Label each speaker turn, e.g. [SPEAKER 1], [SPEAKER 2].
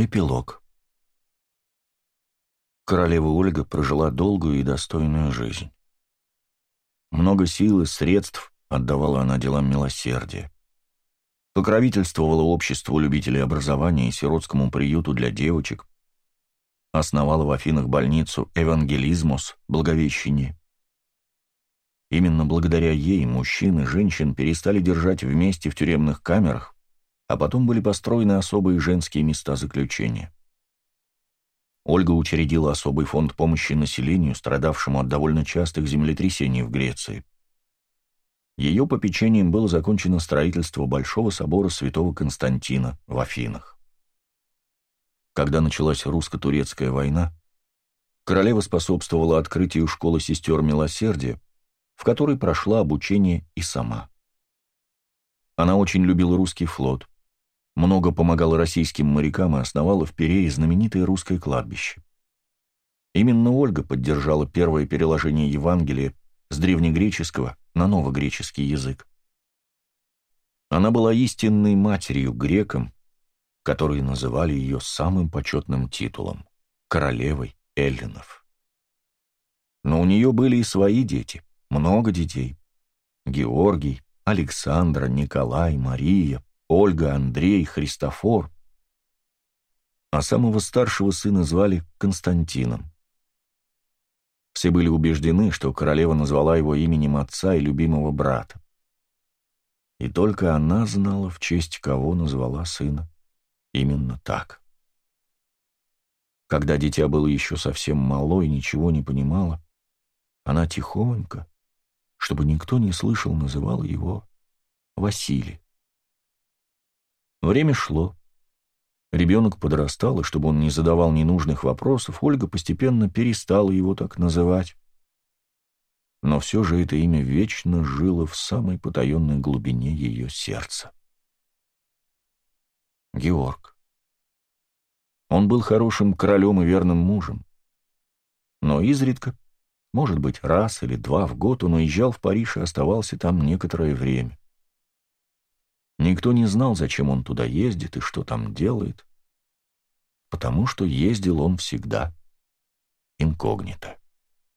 [SPEAKER 1] Эпилог. Королева Ольга прожила долгую и достойную жизнь. Много сил и средств отдавала она делам милосердия. Покровительствовала обществу любителей образования и сиротскому приюту для девочек. Основала в Афинах больницу «Евангелизмус» Благовещение. Именно благодаря ей мужчин и женщин перестали держать вместе в тюремных камерах, а потом были построены особые женские места заключения. Ольга учредила особый фонд помощи населению, страдавшему от довольно частых землетрясений в Греции. Ее попечением было закончено строительство Большого собора святого Константина в Афинах. Когда началась русско-турецкая война, королева способствовала открытию школы сестер милосердия, в которой прошла обучение и сама. Она очень любила русский флот, много помогала российским морякам и основала в Перее знаменитое русское кладбище. Именно Ольга поддержала первое переложение Евангелия с древнегреческого на новогреческий язык. Она была истинной матерью грекам, которые называли ее самым почетным титулом – королевой эллинов. Но у нее были и свои дети, много детей. Георгий, Александра, Николай, Мария, Ольга, Андрей, Христофор. А самого старшего сына звали Константином. Все были убеждены, что королева назвала его именем отца и любимого брата. И только она знала, в честь кого назвала сына. Именно так. Когда дитя было еще совсем мало и ничего не понимало, она тихонько, чтобы никто не слышал, называла его Василий. Время шло. Ребенок подрастал, и чтобы он не задавал ненужных вопросов, Ольга постепенно перестала его так называть. Но все же это имя вечно жило в самой потаенной глубине ее сердца. Георг. Он был хорошим королем и верным мужем. Но изредка, может быть, раз или два в год он уезжал в Париж и оставался там некоторое время. Никто не знал, зачем он туда ездит и что там делает, потому что ездил он всегда инкогнито.